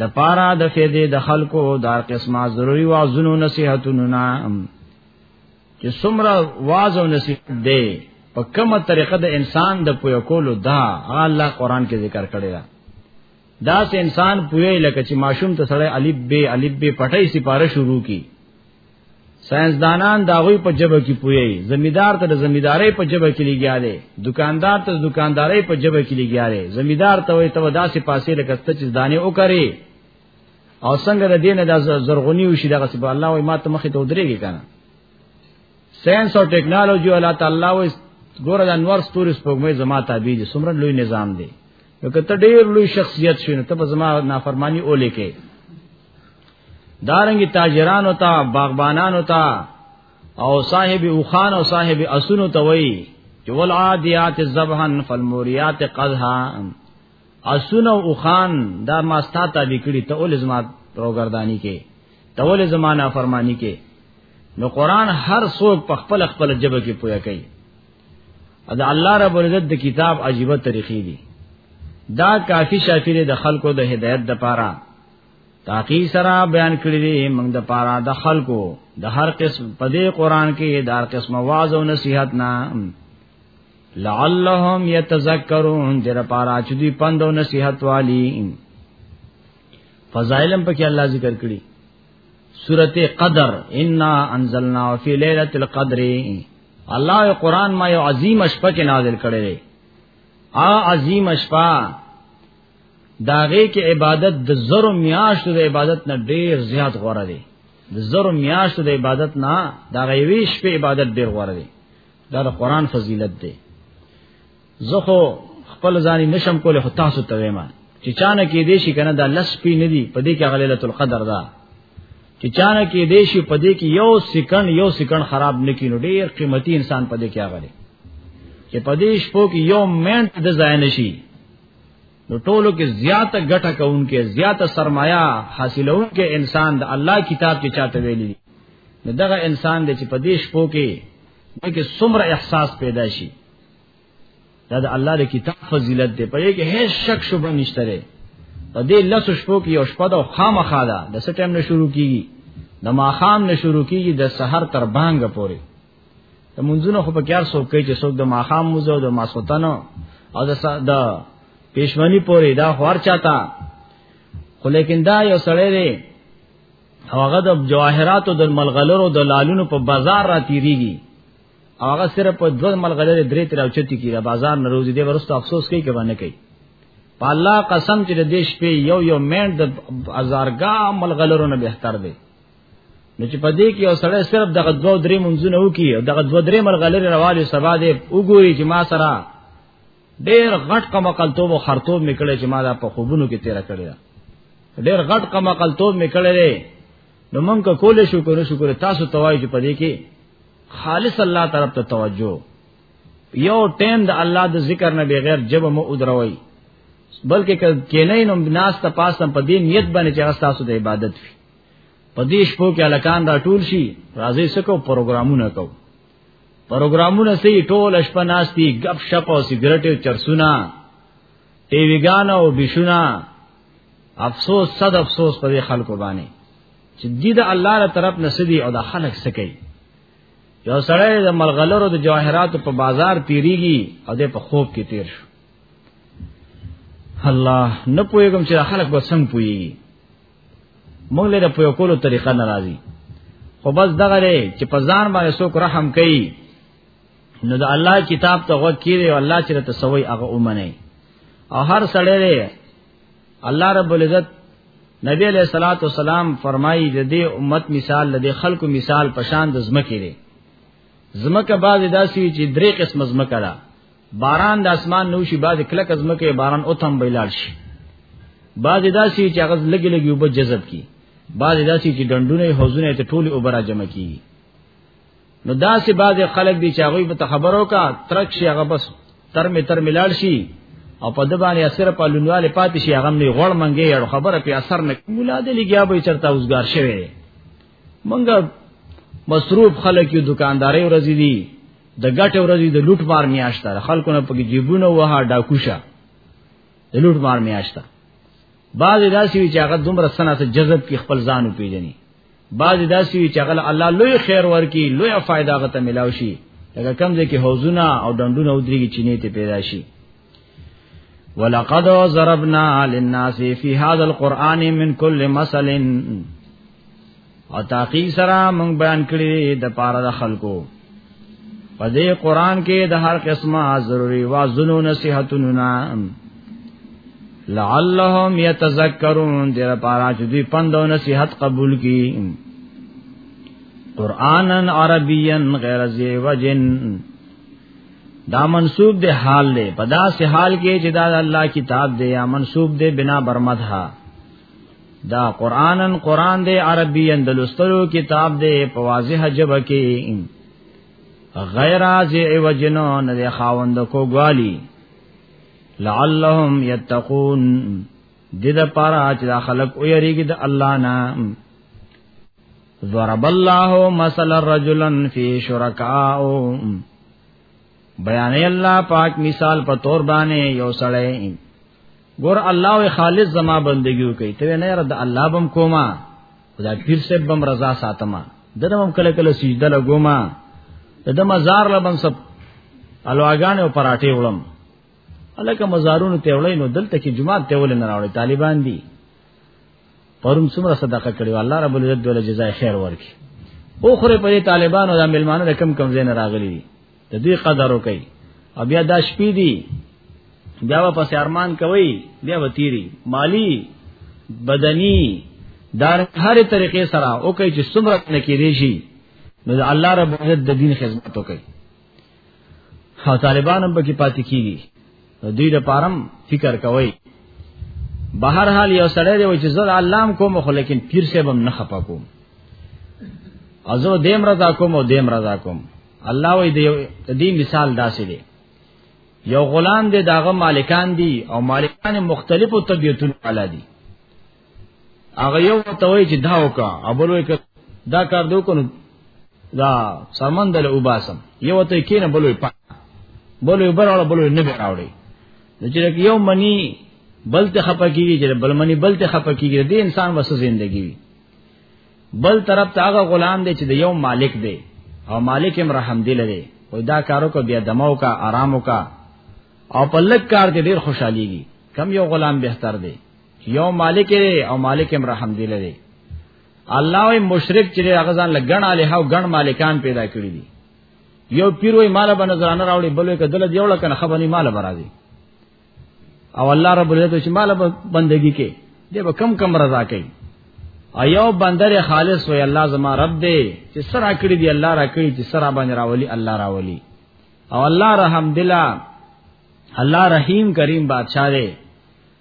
د پارا د فیدې د خلکو دار قسمه ضروری وازونو نصیحتونو نه چې څومره واز او نصیحت دی په کومه طریقه د انسان د پوی کولو دا الله قران کې ذکر کړی دا دا سه انسان پوی لکه چې ماشوم ته سړی الف به الف به پټای سپاره شروع کی ساينسدانان دا غوي په جبه کې پوي زمیدار ته د زمیدارۍ په جبه کې لګیا دي دکاندار ته د دکاندارۍ په جبه کې لګیا دي زمیدار ته وي ته داسې پاسې لکه ست چې دانه وکړي او څنګه د دینه د زرغونی وشي دغه سبحان الله وي ما ته مخې ته ودرېږي کنه ساينس او ټیکنالوژي الله تعالی وي ګوره د انور ستوري سپوږمۍ زما تابع دي سمره لوی نظام دی نو کته ډیر لوی شخصیت شونه ته زما نافرمانی اولې کې دارنګ تاجران او تا باغبانان او تا او صاحب اوخان او صاحب اسونو ته وای چې ول عادیات ذبحن فالموریات قضها اسونو اوخان دا ما ستا ته لیکړي ته ول زما روګردانی کې ته ول زما نافرمانی کې نو قران هر څوک په خپل خپل جبه کې پویا کوي دا الله رب العزت د کتاب عجیبه طریقې دي دا کافی شافی د خلکو د هدایت د پاره تاکي سره بیان کړی دی موږ د پاره د خلکو د هر قسم په دې قران کې د هر قسم واعظ او نصيحت نه لعلهم يتذكرون در پاره چې دوی پند او نصيحت والی فضائلم په کې الله ذکر کړی سورته قدر انا انزلنا فی ليله القدر الله قرآن ما یو عظیم شپه کې نازل کړی دی آ عظیم شپه داغه کې عبادت د زرو میاشتو د عبادت نه ډیر زیات غوړه دی د زرو میاشتو د عبادت نه دا غویش په عبادت ډیر غوړه دی دا د قران فضیلت دی زه خو خپل ځان نشم کولای خو تاسو ته وایم چې چانه کې دې شي کنه دا لس پی نه دی په دې کې غلیلۃ القدر دا چې چانه کې دې شي په دې کې یو سکند یو سکند خراب نکینو ډیر قیمتي انسان په دې کې غلي چې په دې شپو کې یو منټ د ځای نشي نو ټولو کې زیاته ګټه کوونکې زیاته سرمایا حاصلونکې انسان د الله کتاب کې چاته ویلي دي نو دغه انسان دی چې په دې شپو کې دغه څومره احساس پیدا شي دا د الله د کتاب فضیلت دی په دې کې هیڅ شک شوبه نشته لري په دې لس شپو کې یو شپه د خامخا ده د سټیم نه شروع کیږي د ماخام نه شروع کیږي د سحر تر بانګ پورې د منځونو خو په کار څوک کوي چې څوک د ماخام موزه او د ماسوتنو او د د پېشمنی پورې دا خور چاته خو لیکن دا یو سړی دی هغه د جواهرات او د ملغلرو د لالونو په بازار را تیریږي هغه صرف په دوه ملغلر درې تر اوچتی کیږي بازار نه روزي دی ورسته افسوس کوي کبه نه کوي په الله قسم چې د دې شپې یو یو منټ د هزارګا ملغلرو نه بهتر دی نو چې په دې کې یو سړی صرف دغه دوه درې منځونه وکي او دغه دوه درې مرغلري روالي سبا دې وګوري چې ما سره ډېر غټ کما کلتوب او خرتوب میکړي چې ما دا په خوبونو کې تیر کړی دا ډېر غټ کما کلتوب میکړي نو مونږ کولې شو کو نو شکر تاسو توای چې په دې کې خالص الله طرف ته توجه یو ټیم د الله د ذکر نه بغیر جب مو ادروي بلکې کینې نو ناس ته پاسم په دې نیت باندې چې تاسو د عبادت وي په دې شپو کې الکان را ټول شي راځي سکو پروګرامونه کو پروګرامونه سي ټول شپه ناشتي غب شپ او سیګریټ او چرسونه ټي وی ګان او بشونه افسوس صد افسوس پر خلکو باندې چې دې د الله تر طرف نسدي او د خلک سکی یو سړی د ملغلرو د جواهرات په بازار تیریږي او د په خوب کې تیر شو الله نه پوهیږم چې خلک به څنګه پوهیږي موږ له په کولو طریقه ناراضي خو بس دغه لري چې په ځان باندې څوک رحم کوي نو د الله کتاب ته غوږ کیږي او الله چې ته سوي هغه اومنه او هر سړی دی الله رب العزت نبی علیہ الصلات والسلام فرمایي د دې امت مثال د خلکو مثال پشان د زمکه دی زمکه بعض داسي چې درې قسم زمکه ده باران د اسمان نو شي بعض کلک از مکه باران او تم بیلال شي بعض داسي چې هغه لګي لګي وب جذب کی بعض داسي چې ډندونه حوزونه ته ټول اوبرا جمع کی نو داسې بعض خلک دي چې هغه په خبرو کا ترک شي هغه بس تر می تر ملال شي او په د باندې اثر په لونواله پاتې شي هغه نه غړ منګي اړ خبره په اثر نه مولا دې لګیا به چرته اوسګار شوی منګه مصروف خلک یو دکانداري ورځي دي د ګټ ورځي د لوټ مار میاشتره خلکو نه پکې جیبونه وه ډاکوشه د لوټ مار میاشته بعض داسي چې هغه دومره سنت جذب کې خپل ځان پیژني بعض داسي چې هغه الله لوی خیر ورکی لوی فائدہ غته ملاوي شي لکه کم دې کې حوزونه او ډندونه او درې چینې ته پیدا شي ولقد ضربنا للناس في هذا القران من كل مثل او تاقی سره مونږ بیان کړی د پاره د خلکو په دې قران کې د هر قسمه ضروری وازونو نصيحتونو نه لعلهم يتذكرون د لپاره چې دوی پند او نصيحت قبول کړي قرانن عربین غیر ذی وجن دا منسوب دی حال دی په داسې حال کې چې دا الله کتاب دی یا منسوب دی بنا بر مدها دا قرانن قران دی عربی اندلسترو کتاب دی په واضح جبه کې غیر از ایوجنو نه خاوند کو غوالی لعلهم یتقون د دې لپاره چې دا خلک او یریږي د الله نه ضرب الله مثلا رجلا فی شرکاء بیان الله پاک مثال په تور باندې یو سړی ګور الله او خالص زما بندگیو کوي ته نه رد الله بم کوما خدا پیر سے بم رضا ساتما دنم کله کله سجده لګوما د مزار لبم سب الواغان او پراټه وړم الکه مزارونو ته وړې نو دلته کې جمعه ته ولې نه راوړې طالبان دي پرون څومره صدقه کړو الله رب العزت ول جزای خیر ورکړي او خره په طالبانو د ملمانو د کم کم زین راغلي د دې قدر وکي او بیا د شپې دی بیا په ارمان کوي بیا وتیری مالی بدنی دار هر طریقې سره او کوي چې څومره نکې دی شي نو الله رب العزت د دین خدمت وکړي او طالبان هم پکې پاتې کیږي دوی د پارم فکر کوي بهر حال یو سړی دی چې زړه علام کوم خو لیکن پیر صاحب هم نه خپه کوم ازو دیم رضا کوم او دیم رضا کوم الله وی دی دی مثال داسې دی یو غلام دی داغه مالکان دی او مالکان مختلفو طبيعتونو علا دي هغه یو ته وای چې دا وکا ابل وای دا کار دو کو دا سامان دل وباسم یو ته کینه بلوي پا بلوي براړه بلوي نه براوړي نو چې یو منی بل ته خپه کیږي چې بل منی بل ته خپه کیږي دې انسان وسه ژوندۍ وي بل طرف ته هغه غلام دی چې د یو مالک دی او مالک هم رحم دی لري وای دا کارو کو بیا دماو کا آرامو کا او په لک کار کې ډیر خوشحاليږي کم یو غلام بهتر دی یو مالک دی او مالک هم رحم دی لري الله وي مشرک چې هغه ځان لګن علیه او ګن مالکان پیدا کړی دي یو پیر وي مال به نظر نه راوړي بلوي کدل دی وړه کنه خبرني مال به راځي او الله رب العزت چې مال به بندگی کې دی به کم کم رضا کوي ایو بندر خالص وي الله زما رب دی چې سره کړی دی الله را کړی چې سره باندې راولي الله راولي او الله رحم دلا الله رحیم کریم بادشاہ دی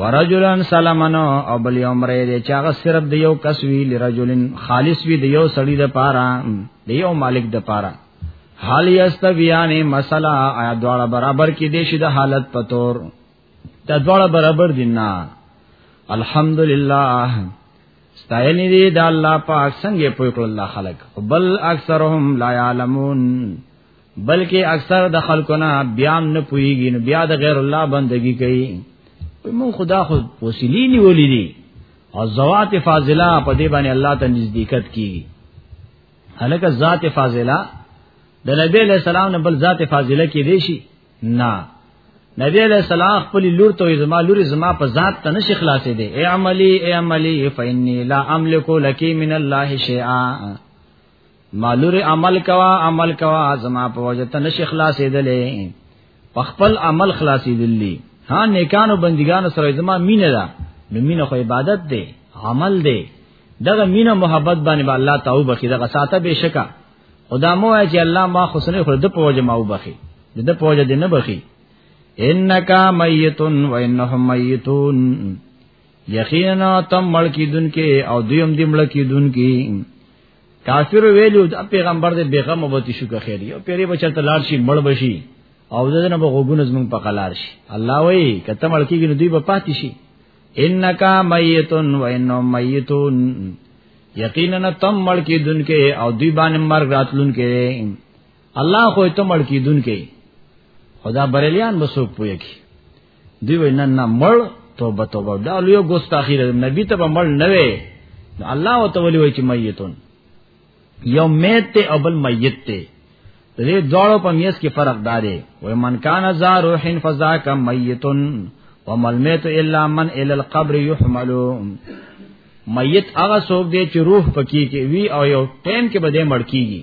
ورجلن سلامنو او بل یو مری دی چې هغه صرف د یو کس وی لرجلن خالص وی د یو سړی د پاره د یو مالک د پاره حال یستویان مسله آیا دواړه برابر کې دي شي د حالت په تور دا دواړه برابر دي نه الحمدلله ستایل دي د الله پاک څنګه پوکل الله خلق بل اکثرهم لا یعلمون بلکې اکثر د خلکونه بیا نه پويږي نو بیا د غیر الله بندگی کوي مون خدا خو وسیلی نیولې دي او زوات فاضله په دې باندې الله ته نزدېکت کیږي هلکه ذات فاضله د نبی له سلام نه بل ذات فاضله کې دی شي نه نبی علیہ السلام خپل لور ته زما لور زما په ذات ته نشي خلاصې دي اے عملی اے عملی فإني لا املک لکی من الله شیئا مالور عمل کوا عمل کوا زما په وجه ته نشي خلاصې دلې په خپل عمل خلاصې دلې ها نیکانو بندګانو سره زما مینه ده نو مینه خو عبادت دی عمل دی دغه مینه محبت باندې با الله تعالی بخي دغه ساته بشکا خدا مو وای چې الله ما خسنه خو د پوجا ما وبخي د پوجا دې نه بخي انک میتون و انهم میتون یقینا تم ملکی دن کې او دیم دی ملکی دن کې کافر ویلو د پیغمبر د بیغم وبتی شو که خیر یو پیری بچل تلار شي مړ بشي او دنه به غوګونه زمون په قلار شي الله وای کته ملکی ګنو دوی به پاتې شي انکا میتون و انو میتون یقینا تم ملکی دن کې او دوی باندې مرګ راتلون کې الله خو ته ملکی دن کې خدا بریلیان بسوک پوی کی دی وینا نه مړ توبه توبه دا لوی ګستاخی ده نبی ته مړ نه وي الله او تولی وای چې میتون یو میت ته او بل میت ته دې دوړو په میس کې فرق داري وای من کان ذا روح فذاک میتون ومل میت الا من ال القبر يحمل میت هغه څوک دی چې روح پکې کې وی او یو ټیم کې بده مړ کیږي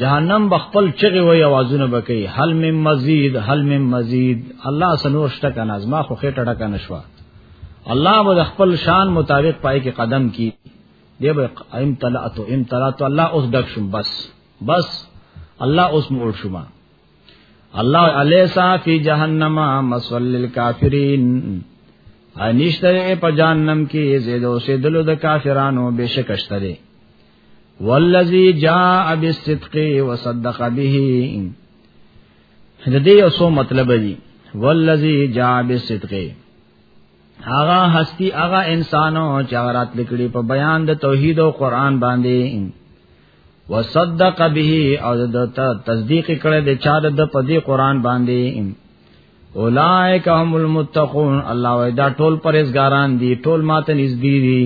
جهنم بخپل چغي وي आवाजونه بکي هل من مزید هل من مزید الله سنور شته کنه زما خو خېټه ډکه نشوه الله به خپل شان مطابق پای کې قدم کی دی به ایم تلاتو ایم تلاتو الله اوس ډک شوم بس بس الله اوس مول شوم الله الیسا فی جهنم مسول للکافرین انشتره په جهنم کې زیدو سیدلو د کافرانو بشکشتره والذي جاء بالصدق وصدق به د دې یو څو مطلب دي والذي جاء بالصدق هغه هستی هغه انسانو چې رات لیکلي په بیان د توحید او قران باندې وصدق به او د تصدیق کړه د چا د په دې قران باندې اولائک هم المتقون الله وای دا ټول پرهیزګاران دي ټول ماته نږدې دي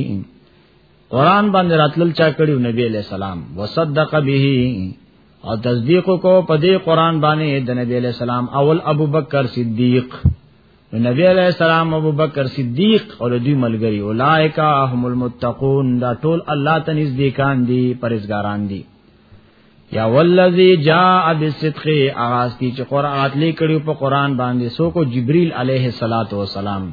قران باندې راتلل چا کړیو نبی علیہ السلام وصدق به او تصدیق کو په دې قران باندې د نبی علیہ السلام اول ابو بکر صدیق نبی علیہ السلام ابو بکر صدیق او دوی ملګری اولائکا هم المتقون دا ټول الله ته نزدیکان دي پرهیزګاران دي یا والذی جاء بالصدق اغاستی چې قران اتلی کړي په قران باندې سو کو جبرئیل علیه الصلاۃ والسلام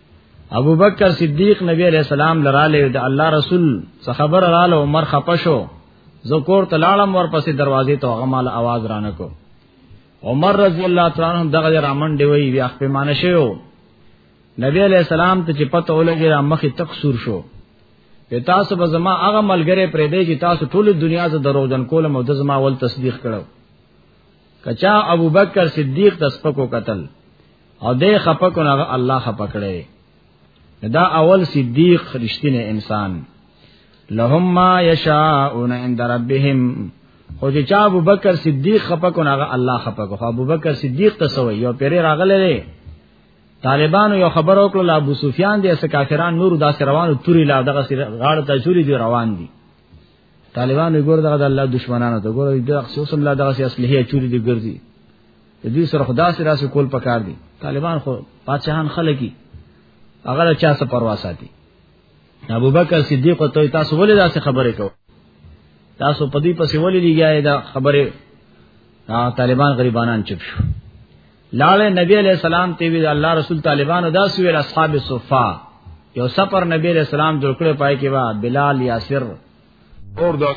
ابو بکر صدیق نبی علیہ السلام لراله د الله رسول څخه خبر رااله عمر خپشو زکور تلاړم ورپسې دروازې ته هغه مال आवाज رانه کو عمر رضی الله تعالی عنہ دغه رامن دی وی بیا په مان شو نبی علیہ السلام ته چې پته ولګی را مخې تک سور شو په تاسو به زما هغه ملګری پرې دی چې تاسو ټول دنیا ته دروغجن کولم او د زما ول تصدیق کړو کچا ابو بکر صدیق تسپکو قتل او دې خپه کو نه الله خپه کړي دا اول صدیق رښتینه انسان لهم ما یشاءون عند ربهم خو چې چا ابو بکر صدیق خپه کو نه الله خپه کو ابو بکر صدیق ته سوې یو پیری راغله طالبانو یو خبر وکړل ابو سفیان دې اس کافران نور داس روانو توري لا دغه غاړه ته شوري دی روان دي طالبان وګور دغه د الله دشمنانو ته ګور د خصوصم لا دغه اصلي چوری دي ګرځي د دې سره خدا سره سره کول پکار دي طالبان خو پاتشاهان خلګي هغه چا څه پروا ساتي ابو بکر صدیق ته تاسو ولې داسې خبرې کوئ تاسو په دې پسې ولې لګیاي دا خبره طالبان غریبانان چپ شو لاله نبی علیہ السلام تی وی الله رسول طالبانو دا سویل اصحاب صفا یو سفر نبی علیہ السلام جوړ کړ پای کې وا بلال یاسر اور دا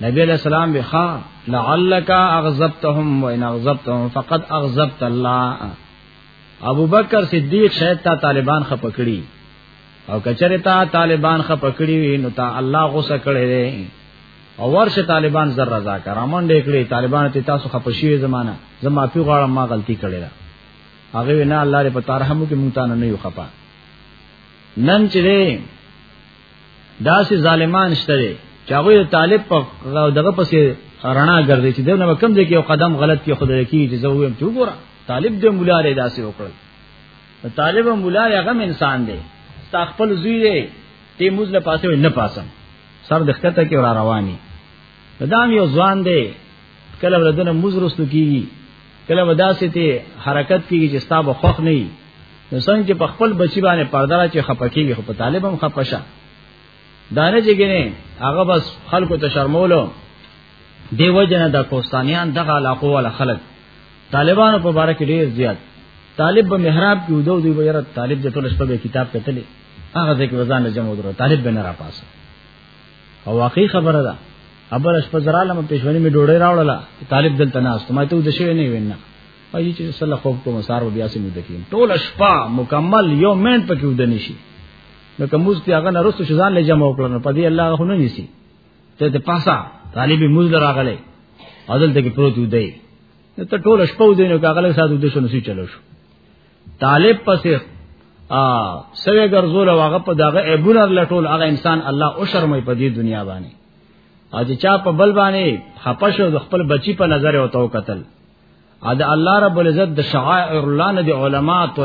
نبی علیہ السلام بخا لعلک اغضبتهم وان اغضبتهم فقد اغضبت الله ابو بکر صدیق شاید تا طالبان خپکړي او کچره تا طالبان خپکړی وی نو تا الله غوسه کړی دی او ورشه طالبان زر رضا کړه امون دې کړی طالبان ته تاسو خپشي زمانہ زما په غاړه ما غلطي کړی دا هغه نه الله دې پتا رحم وکي مونږ ته نه یو خپا نن چې دې داسې ظالمان شته دي چې هغه طالب په دغه پسې رڼا ګرځي چې دغه کم دې کې یو قدم غلط کې خدای کې چې زه ویم چې وګوره طالب دې مولا لري داسې وکړل طالب مولا یغم انسان دی ستا خپل زوی دی تی موز له پاسه نه پاسم سر د خطه کې را رواني دام یو ځوان دی کله ولدنه موز رستو کیږي کله وداسې ته حرکت کیږي چې ستا به خوخ نه نو څنګه چې په خپل بچی باندې پرده را چې خپکیږي خو په طالب هم خپشه دانه جګنه هغه بس خلکو ته شرمولو دیو جن د کوستانیان دغه علاقو ول خلک طالبانو په باره کې ډیر زیات طالب به محراب کې ودو دی به یره طالب د ټول شپه به کتاب کتلې هغه ځکه وزن جمع درو طالب به نه را پاسه او واقعي خبره ده ابل شپه زراله مې پښونی می ډوړې راوړله طالب دلته نه است ما ته د شوی نه وینا پای چې صلی خوب کوم سار بیا سم د کین ټول شپه مکمل یو منټ پکې ودنی شي نو کوم مست هغه نه رسو شزان له جمع وکړنه په دې الله غو نه نیسی ته ته پاسا طالب موز راغله عدل ته کې پروت دی ته ټول شپه ودینو کاغله ساده د شنو سي چلو شو طالب پسې ا سوي ګرځول واغه په داغه ایبونه لټول هغه انسان الله او شرمې په دې دنیا باندې او چې چا په بل باندې خپشو د خپل بچی په نظر او تو قتل ا د الله رب العزت د شعائر الله نه د علما تو